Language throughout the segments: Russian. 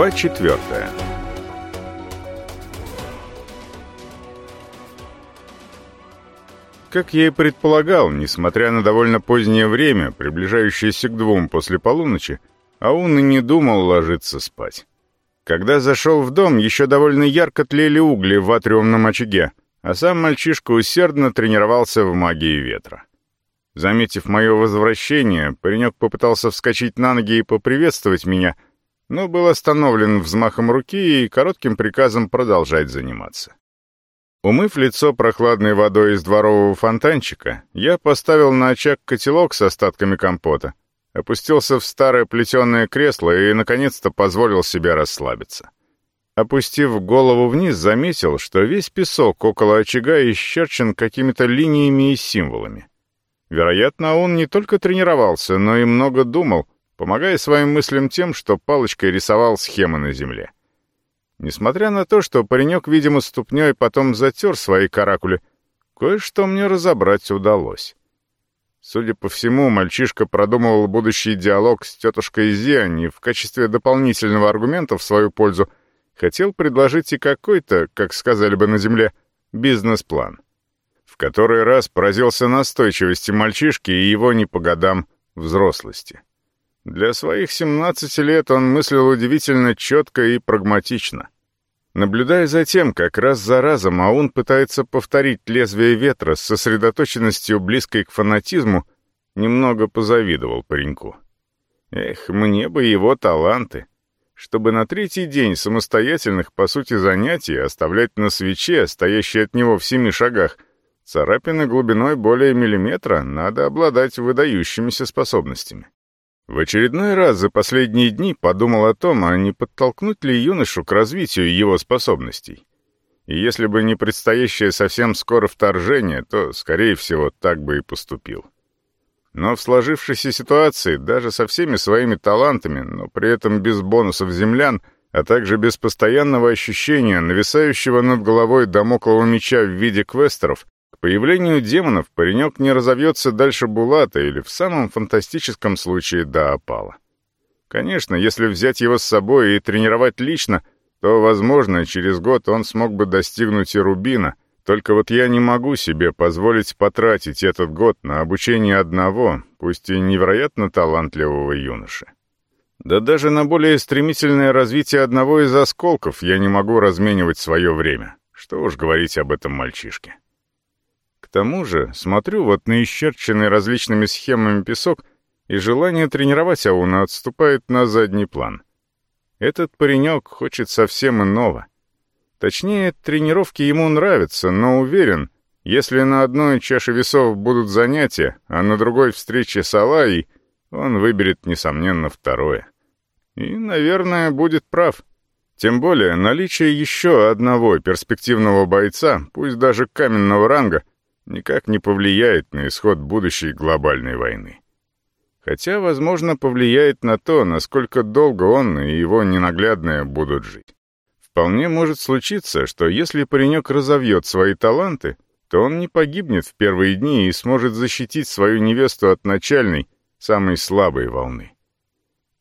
Глава четвертая. Как я и предполагал, несмотря на довольно позднее время, приближающееся к двум после полуночи, Аун и не думал ложиться спать. Когда зашел в дом, еще довольно ярко тлели угли в атриумном очаге, а сам мальчишка усердно тренировался в магии ветра. Заметив мое возвращение, паренек попытался вскочить на ноги и поприветствовать меня, но был остановлен взмахом руки и коротким приказом продолжать заниматься. Умыв лицо прохладной водой из дворового фонтанчика, я поставил на очаг котелок с остатками компота, опустился в старое плетеное кресло и, наконец-то, позволил себе расслабиться. Опустив голову вниз, заметил, что весь песок около очага исчерчен какими-то линиями и символами. Вероятно, он не только тренировался, но и много думал, помогая своим мыслям тем, что палочкой рисовал схемы на земле. Несмотря на то, что паренек, видимо, ступней потом затер свои каракули, кое-что мне разобрать удалось. Судя по всему, мальчишка продумывал будущий диалог с тетушкой Зиани в качестве дополнительного аргумента в свою пользу хотел предложить и какой-то, как сказали бы на земле, бизнес-план который раз поразился настойчивости мальчишки и его не по годам взрослости. Для своих 17 лет он мыслил удивительно четко и прагматично. Наблюдая за тем, как раз за разом Аун пытается повторить лезвие ветра с сосредоточенностью, близкой к фанатизму, немного позавидовал пареньку. Эх, мне бы его таланты. Чтобы на третий день самостоятельных, по сути, занятий оставлять на свече, стоящей от него в семи шагах — Царапины глубиной более миллиметра надо обладать выдающимися способностями. В очередной раз за последние дни подумал о том, а не подтолкнуть ли юношу к развитию его способностей. И если бы не предстоящее совсем скоро вторжение, то, скорее всего, так бы и поступил. Но в сложившейся ситуации, даже со всеми своими талантами, но при этом без бонусов землян, а также без постоянного ощущения нависающего над головой домоклого меча в виде квестеров, появлению демонов паренек не разовьется дальше Булата или в самом фантастическом случае до опала. Конечно, если взять его с собой и тренировать лично, то, возможно, через год он смог бы достигнуть и Рубина, только вот я не могу себе позволить потратить этот год на обучение одного, пусть и невероятно талантливого юноши. Да даже на более стремительное развитие одного из осколков я не могу разменивать свое время. Что уж говорить об этом мальчишке тому же, смотрю вот на исчерченный различными схемами песок, и желание тренировать Ауна отступает на задний план. Этот паренек хочет совсем иного. Точнее, тренировки ему нравятся, но уверен, если на одной чаше весов будут занятия, а на другой встреча с Алаей, он выберет, несомненно, второе. И, наверное, будет прав. Тем более, наличие еще одного перспективного бойца, пусть даже каменного ранга, никак не повлияет на исход будущей глобальной войны. Хотя, возможно, повлияет на то, насколько долго он и его ненаглядные будут жить. Вполне может случиться, что если паренек разовьет свои таланты, то он не погибнет в первые дни и сможет защитить свою невесту от начальной, самой слабой волны.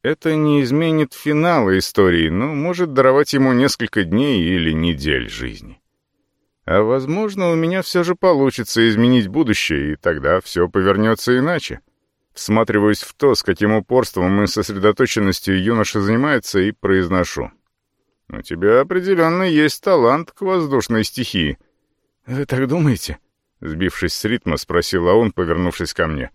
Это не изменит финала истории, но может даровать ему несколько дней или недель жизни. А возможно, у меня все же получится изменить будущее, и тогда все повернется иначе. Всматриваюсь в то, с каким упорством и сосредоточенностью юноша занимается, и произношу. «У тебя определенно есть талант к воздушной стихии». «Вы так думаете?» Сбившись с ритма, спросила он, повернувшись ко мне.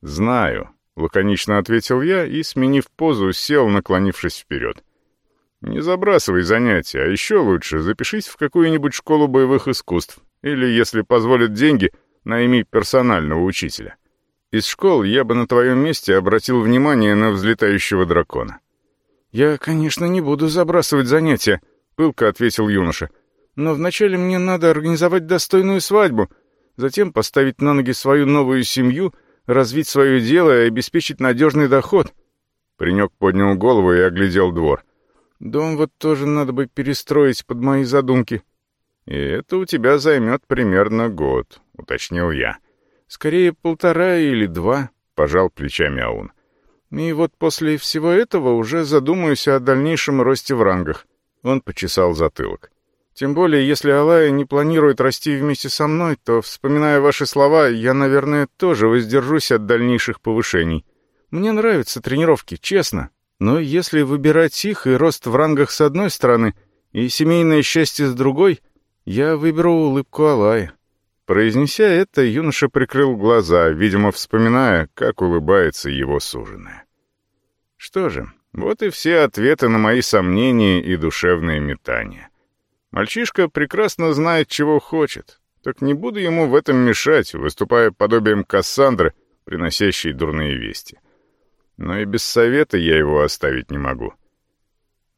«Знаю», — лаконично ответил я и, сменив позу, сел, наклонившись вперед. Не забрасывай занятия, а еще лучше запишись в какую-нибудь школу боевых искусств или, если позволят деньги, найми персонального учителя. Из школ я бы на твоем месте обратил внимание на взлетающего дракона. «Я, конечно, не буду забрасывать занятия», — пылко ответил юноша. «Но вначале мне надо организовать достойную свадьбу, затем поставить на ноги свою новую семью, развить свое дело и обеспечить надежный доход». Паренек поднял голову и оглядел двор. Дом вот тоже надо бы перестроить под мои задумки. И это у тебя займет примерно год, уточнил я. Скорее полтора или два, пожал плечами Аун. И вот после всего этого уже задумаюсь о дальнейшем росте в рангах. Он почесал затылок. Тем более, если Алая не планирует расти вместе со мной, то, вспоминая ваши слова, я, наверное, тоже воздержусь от дальнейших повышений. Мне нравятся тренировки, честно. Но если выбирать их и рост в рангах с одной стороны, и семейное счастье с другой, я выберу улыбку Алая. Произнеся это, юноша прикрыл глаза, видимо, вспоминая, как улыбается его суженая. Что же, вот и все ответы на мои сомнения и душевные метания. Мальчишка прекрасно знает, чего хочет, так не буду ему в этом мешать, выступая подобием Кассандры, приносящей дурные вести. Но и без совета я его оставить не могу.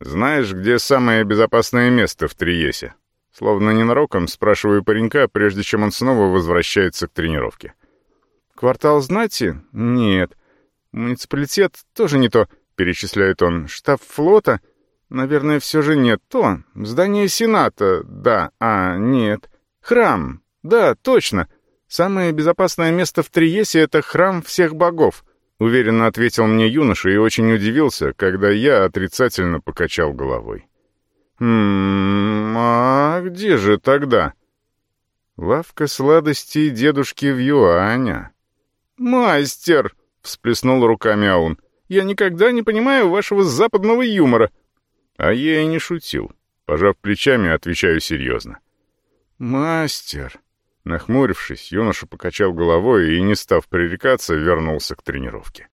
Знаешь, где самое безопасное место в Триесе? Словно ненароком спрашиваю паренька, прежде чем он снова возвращается к тренировке. «Квартал знати? Нет. Муниципалитет тоже не то», — перечисляет он. «Штаб флота? Наверное, все же нет то. Здание Сената? Да. А, нет. Храм? Да, точно. Самое безопасное место в Триесе — это храм всех богов», — уверенно ответил мне юноша и очень удивился, когда я отрицательно покачал головой. «Хм, а где же тогда?» «Лавка сладостей дедушки в юаня». «Мастер!» — всплеснул руками Аун. «Я никогда не понимаю вашего западного юмора». А я и не шутил. Пожав плечами, отвечаю серьезно. «Мастер!» Нахмурившись, юноша покачал головой и, не став пререкаться, вернулся к тренировке.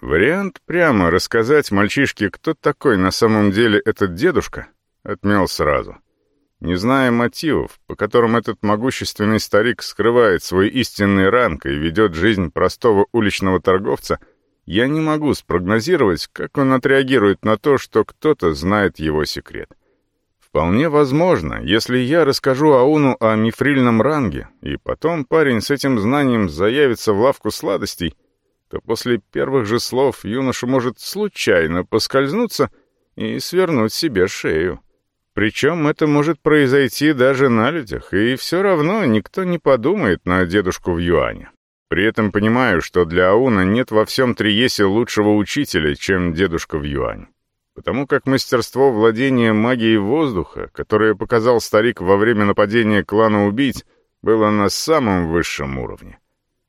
Вариант прямо рассказать мальчишке, кто такой на самом деле этот дедушка, отмел сразу. Не зная мотивов, по которым этот могущественный старик скрывает свой истинный ранг и ведет жизнь простого уличного торговца, я не могу спрогнозировать, как он отреагирует на то, что кто-то знает его секрет. Вполне возможно, если я расскажу Ауну о мифрильном ранге, и потом парень с этим знанием заявится в лавку сладостей, то после первых же слов юноша может случайно поскользнуться и свернуть себе шею. Причем это может произойти даже на людях, и все равно никто не подумает на дедушку в юане. При этом понимаю, что для Ауна нет во всем Триесе лучшего учителя, чем дедушка в юань. Потому как мастерство владения магией воздуха, которое показал старик во время нападения клана убийц, было на самом высшем уровне.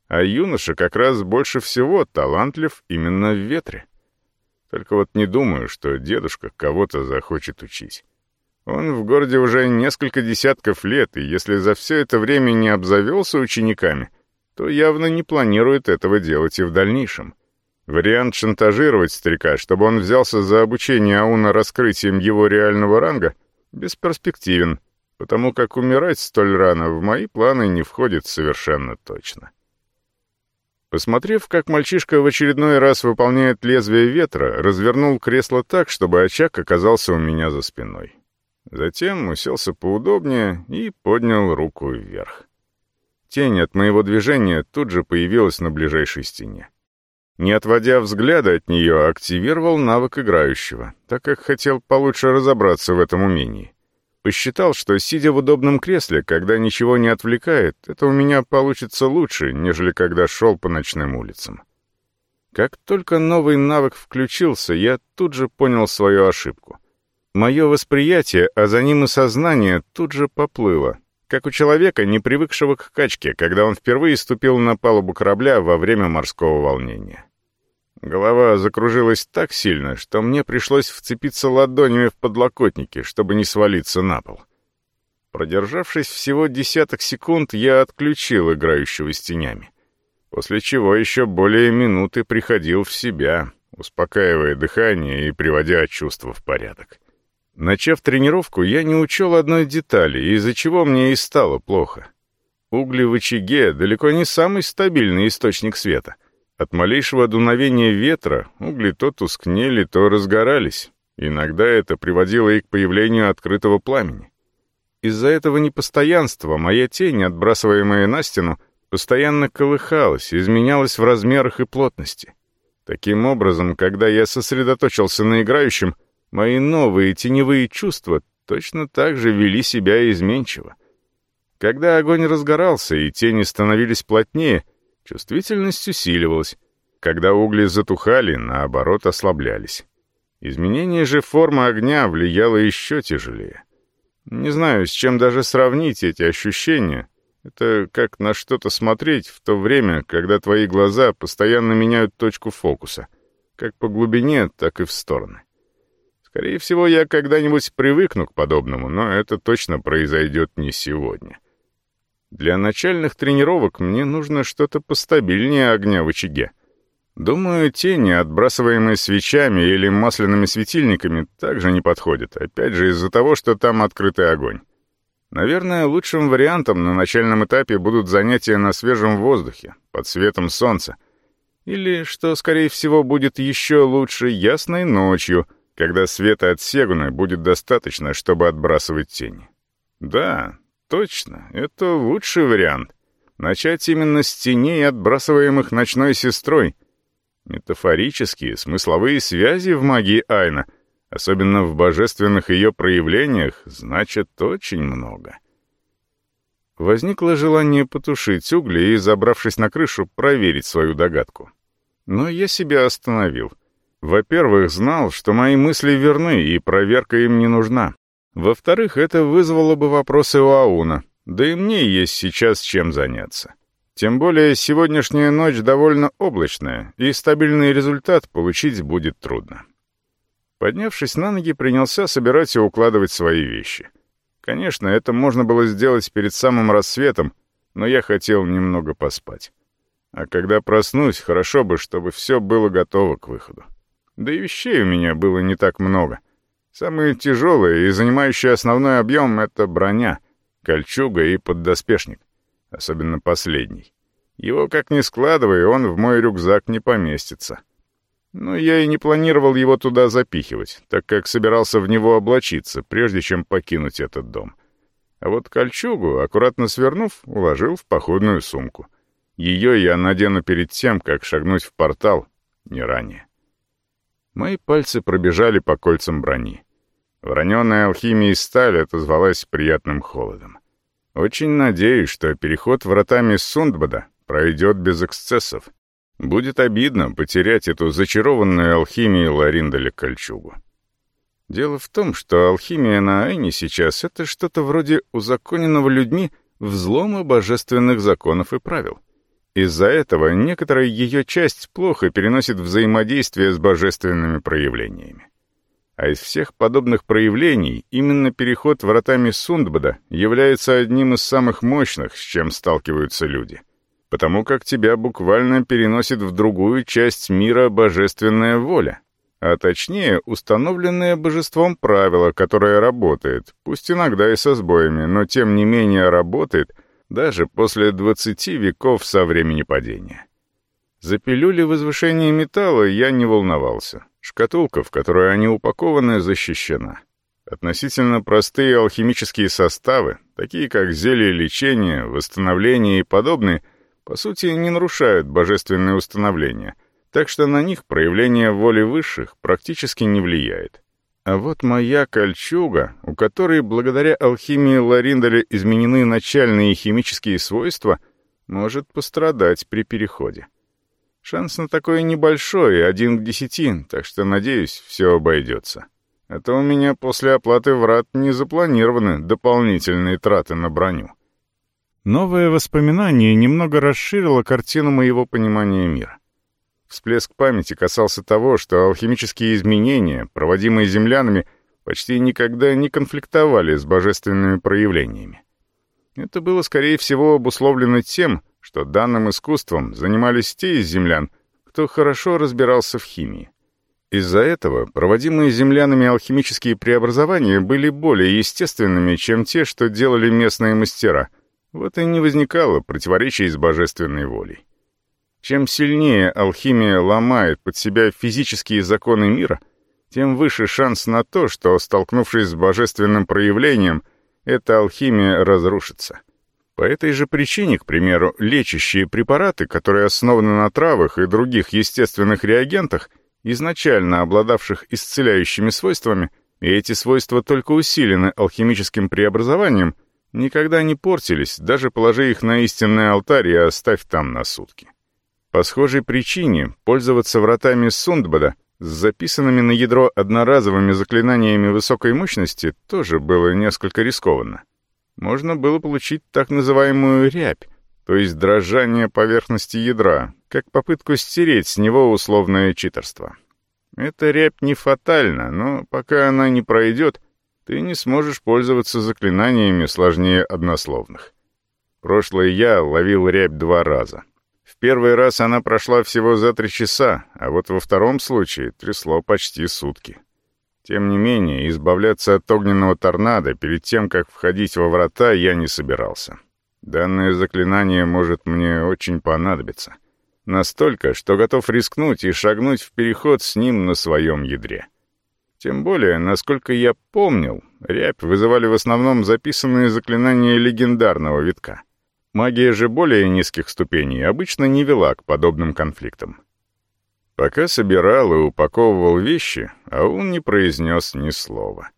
А юноша как раз больше всего талантлив именно в ветре. Только вот не думаю, что дедушка кого-то захочет учить. Он в городе уже несколько десятков лет, и если за все это время не обзавелся учениками, то явно не планирует этого делать и в дальнейшем. Вариант шантажировать старика, чтобы он взялся за обучение Ауна раскрытием его реального ранга, бесперспективен, потому как умирать столь рано в мои планы не входит совершенно точно. Посмотрев, как мальчишка в очередной раз выполняет лезвие ветра, развернул кресло так, чтобы очаг оказался у меня за спиной. Затем уселся поудобнее и поднял руку вверх. Тень от моего движения тут же появилась на ближайшей стене. Не отводя взгляда от нее, активировал навык играющего, так как хотел получше разобраться в этом умении. Посчитал, что, сидя в удобном кресле, когда ничего не отвлекает, это у меня получится лучше, нежели когда шел по ночным улицам. Как только новый навык включился, я тут же понял свою ошибку. Мое восприятие, а за ним и сознание, тут же поплыло, как у человека, не привыкшего к качке, когда он впервые ступил на палубу корабля во время морского волнения. Голова закружилась так сильно, что мне пришлось вцепиться ладонями в подлокотники, чтобы не свалиться на пол. Продержавшись всего десяток секунд, я отключил играющего с тенями, после чего еще более минуты приходил в себя, успокаивая дыхание и приводя чувства в порядок. Начав тренировку, я не учел одной детали, из-за чего мне и стало плохо. Угли в очаге далеко не самый стабильный источник света. От малейшего дуновения ветра угли то тускнели, то разгорались. Иногда это приводило и к появлению открытого пламени. Из-за этого непостоянства моя тень, отбрасываемая на стену, постоянно колыхалась, изменялась в размерах и плотности. Таким образом, когда я сосредоточился на играющем, Мои новые теневые чувства точно так же вели себя изменчиво. Когда огонь разгорался и тени становились плотнее, чувствительность усиливалась. Когда угли затухали, наоборот, ослаблялись. Изменение же формы огня влияло еще тяжелее. Не знаю, с чем даже сравнить эти ощущения. Это как на что-то смотреть в то время, когда твои глаза постоянно меняют точку фокуса, как по глубине, так и в стороны. Скорее всего, я когда-нибудь привыкну к подобному, но это точно произойдет не сегодня. Для начальных тренировок мне нужно что-то постабильнее огня в очаге. Думаю, тени, отбрасываемые свечами или масляными светильниками, также не подходят, опять же из-за того, что там открытый огонь. Наверное, лучшим вариантом на начальном этапе будут занятия на свежем воздухе, под светом солнца. Или, что, скорее всего, будет еще лучше, ясной ночью, когда света от Сегуны будет достаточно, чтобы отбрасывать тени. Да, точно, это лучший вариант. Начать именно с теней, отбрасываемых ночной сестрой. Метафорические, смысловые связи в магии Айна, особенно в божественных ее проявлениях, значат очень много. Возникло желание потушить угли и, забравшись на крышу, проверить свою догадку. Но я себя остановил — во-первых, знал, что мои мысли верны, и проверка им не нужна. Во-вторых, это вызвало бы вопросы у Ауна, да и мне есть сейчас чем заняться. Тем более сегодняшняя ночь довольно облачная, и стабильный результат получить будет трудно. Поднявшись на ноги, принялся собирать и укладывать свои вещи. Конечно, это можно было сделать перед самым рассветом, но я хотел немного поспать. А когда проснусь, хорошо бы, чтобы все было готово к выходу. Да и вещей у меня было не так много. Самые тяжелые и занимающие основной объем — это броня, кольчуга и поддоспешник. Особенно последний. Его как ни складывай, он в мой рюкзак не поместится. Но я и не планировал его туда запихивать, так как собирался в него облачиться, прежде чем покинуть этот дом. А вот кольчугу, аккуратно свернув, уложил в походную сумку. Ее я надену перед тем, как шагнуть в портал, не ранее. Мои пальцы пробежали по кольцам брони. Враненная алхимией сталь отозвалась приятным холодом. Очень надеюсь, что переход вратами Сундбада пройдет без эксцессов. Будет обидно потерять эту зачарованную алхимией Лариндаля кольчугу. Дело в том, что алхимия на Айне сейчас — это что-то вроде узаконенного людьми взлома божественных законов и правил. Из-за этого некоторая ее часть плохо переносит взаимодействие с божественными проявлениями. А из всех подобных проявлений именно переход вратами Сундбада является одним из самых мощных, с чем сталкиваются люди. Потому как тебя буквально переносит в другую часть мира божественная воля, а точнее установленное божеством правило, которое работает, пусть иногда и со сбоями, но тем не менее работает — даже после 20 веков со времени падения. За пилюли возвышения металла я не волновался. Шкатулка, в которой они упакованы, защищена. Относительно простые алхимические составы, такие как зелье лечения, восстановление и подобные, по сути, не нарушают божественное установление, так что на них проявление воли высших практически не влияет. А вот моя кольчуга, у которой благодаря алхимии Лариндаля изменены начальные химические свойства, может пострадать при переходе. Шанс на такое небольшой, один к десяти, так что, надеюсь, все обойдется. А то у меня после оплаты врат не запланированы дополнительные траты на броню. Новое воспоминание немного расширило картину моего понимания мира. Всплеск памяти касался того, что алхимические изменения, проводимые землянами, почти никогда не конфликтовали с божественными проявлениями. Это было, скорее всего, обусловлено тем, что данным искусством занимались те из землян, кто хорошо разбирался в химии. Из-за этого проводимые землянами алхимические преобразования были более естественными, чем те, что делали местные мастера. Вот и не возникало противоречий с божественной волей. Чем сильнее алхимия ломает под себя физические законы мира, тем выше шанс на то, что, столкнувшись с божественным проявлением, эта алхимия разрушится. По этой же причине, к примеру, лечащие препараты, которые основаны на травах и других естественных реагентах, изначально обладавших исцеляющими свойствами, и эти свойства только усилены алхимическим преобразованием, никогда не портились, даже положи их на истинный алтарь и оставь там на сутки. По схожей причине пользоваться вратами Сундбада с записанными на ядро одноразовыми заклинаниями высокой мощности тоже было несколько рискованно. Можно было получить так называемую рябь, то есть дрожание поверхности ядра, как попытку стереть с него условное читерство. Эта рябь не фатальна, но пока она не пройдет, ты не сможешь пользоваться заклинаниями сложнее однословных. Прошлое я ловил рябь два раза. Первый раз она прошла всего за три часа, а вот во втором случае трясло почти сутки. Тем не менее, избавляться от огненного торнадо перед тем, как входить во врата, я не собирался. Данное заклинание может мне очень понадобиться. Настолько, что готов рискнуть и шагнуть в переход с ним на своем ядре. Тем более, насколько я помнил, рябь вызывали в основном записанные заклинания легендарного витка. Магия же более низких ступеней обычно не вела к подобным конфликтам. Пока собирал и упаковывал вещи, а он не произнес ни слова.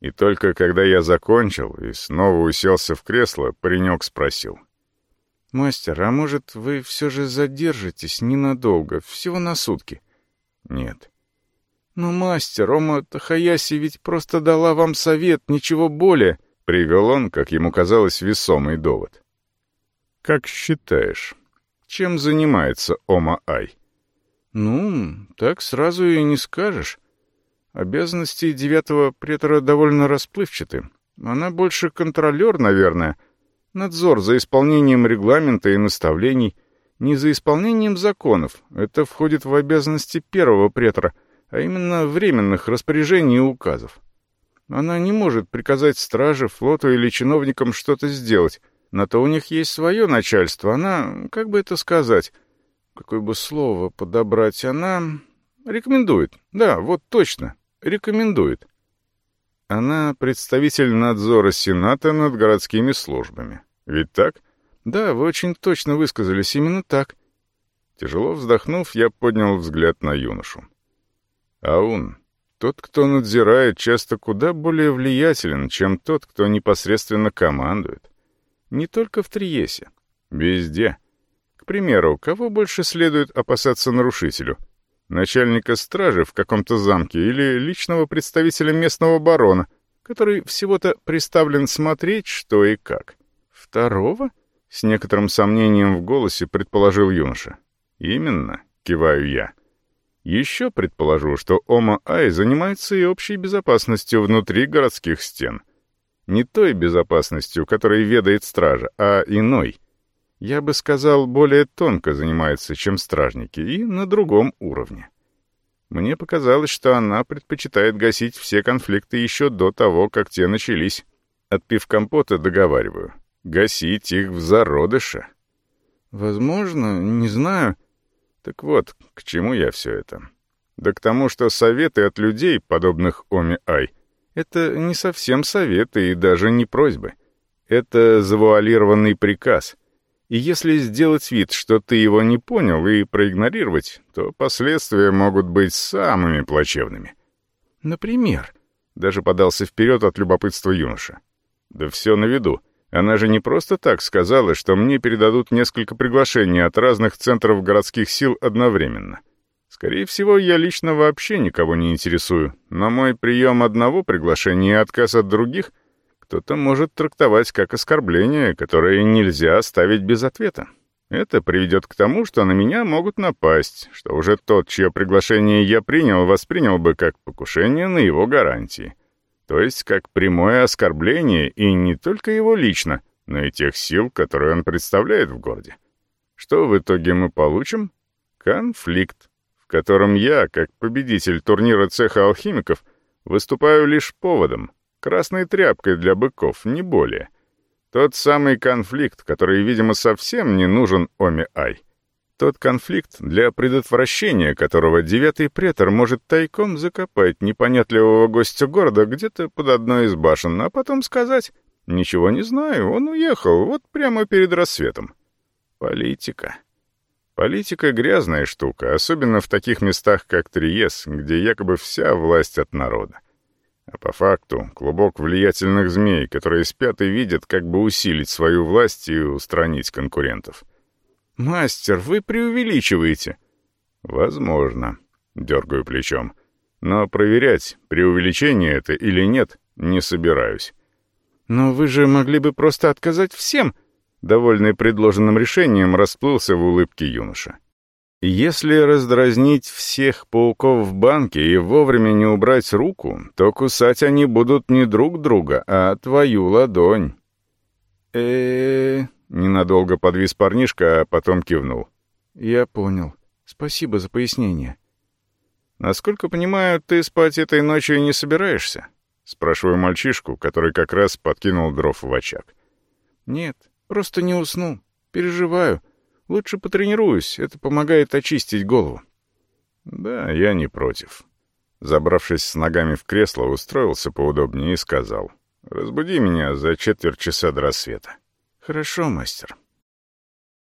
И только когда я закончил и снова уселся в кресло, паренек спросил. «Мастер, а может, вы все же задержитесь ненадолго, всего на сутки?» «Нет». «Ну, мастер, Ома Тахаяси ведь просто дала вам совет, ничего более», — привел он, как ему казалось, весомый довод. «Как считаешь, чем занимается Ома Ай?» «Ну, так сразу и не скажешь. Обязанности девятого претора довольно расплывчаты. Она больше контролер, наверное. Надзор за исполнением регламента и наставлений. Не за исполнением законов. Это входит в обязанности первого претора, а именно временных распоряжений и указов. Она не может приказать страже, флоту или чиновникам что-то сделать. На то у них есть свое начальство. Она, как бы это сказать, какое бы слово подобрать, она рекомендует. Да, вот точно, рекомендует. Она представитель надзора Сената над городскими службами. Ведь так? Да, вы очень точно высказались, именно так. Тяжело вздохнув, я поднял взгляд на юношу. Аун, тот, кто надзирает, часто куда более влиятелен, чем тот, кто непосредственно командует. Не только в Триесе. Везде. К примеру, кого больше следует опасаться нарушителю — начальника стражи в каком-то замке или личного представителя местного барона, который всего-то приставлен смотреть, что и как. Второго? С некоторым сомнением в голосе предположил юноша. Именно, киваю я. Еще предположу, что Ома Ай занимается и общей безопасностью внутри городских стен. Не той безопасностью, которой ведает стража, а иной — я бы сказал, более тонко занимается, чем стражники, и на другом уровне. Мне показалось, что она предпочитает гасить все конфликты еще до того, как те начались. Отпив компота, договариваю. Гасить их в зародыше. Возможно, не знаю. Так вот, к чему я все это? Да к тому, что советы от людей, подобных Оми-Ай, это не совсем советы и даже не просьбы. Это завуалированный приказ — и если сделать вид, что ты его не понял, и проигнорировать, то последствия могут быть самыми плачевными. Например, даже подался вперед от любопытства юноша. Да все на виду. Она же не просто так сказала, что мне передадут несколько приглашений от разных центров городских сил одновременно. Скорее всего, я лично вообще никого не интересую, но мой прием одного приглашения и отказ от других — кто-то может трактовать как оскорбление, которое нельзя оставить без ответа. Это приведет к тому, что на меня могут напасть, что уже тот, чье приглашение я принял, воспринял бы как покушение на его гарантии. То есть как прямое оскорбление и не только его лично, но и тех сил, которые он представляет в городе. Что в итоге мы получим? Конфликт, котором я, как победитель турнира цеха алхимиков, выступаю лишь поводом — Красной тряпкой для быков, не более. Тот самый конфликт, который, видимо, совсем не нужен Оми-Ай. Тот конфликт, для предотвращения которого девятый претор может тайком закопать непонятливого гостя города где-то под одной из башен, а потом сказать «Ничего не знаю, он уехал, вот прямо перед рассветом». Политика. Политика — грязная штука, особенно в таких местах, как Триес, где якобы вся власть от народа. А по факту клубок влиятельных змей, которые спят и видят, как бы усилить свою власть и устранить конкурентов. «Мастер, вы преувеличиваете». «Возможно», — дергаю плечом. «Но проверять, преувеличение это или нет, не собираюсь». «Но вы же могли бы просто отказать всем», Довольный предложенным решением, расплылся в улыбке юноша. Если раздразнить всех пауков в банке и вовремя не убрать руку, то кусать они будут не друг друга, а твою ладонь. э Ненадолго подвис парнишка, а потом кивнул. «Я понял. Спасибо за пояснение». «Насколько понимаю, ты спать этой ночью не собираешься?» Спрашиваю мальчишку, который как раз подкинул дров в очаг. «Нет, просто не усну. Переживаю. Лучше потренируюсь, это помогает очистить голову». «Да, я не против». Забравшись с ногами в кресло, устроился поудобнее и сказал. «Разбуди меня за четверть часа до рассвета». «Хорошо, мастер».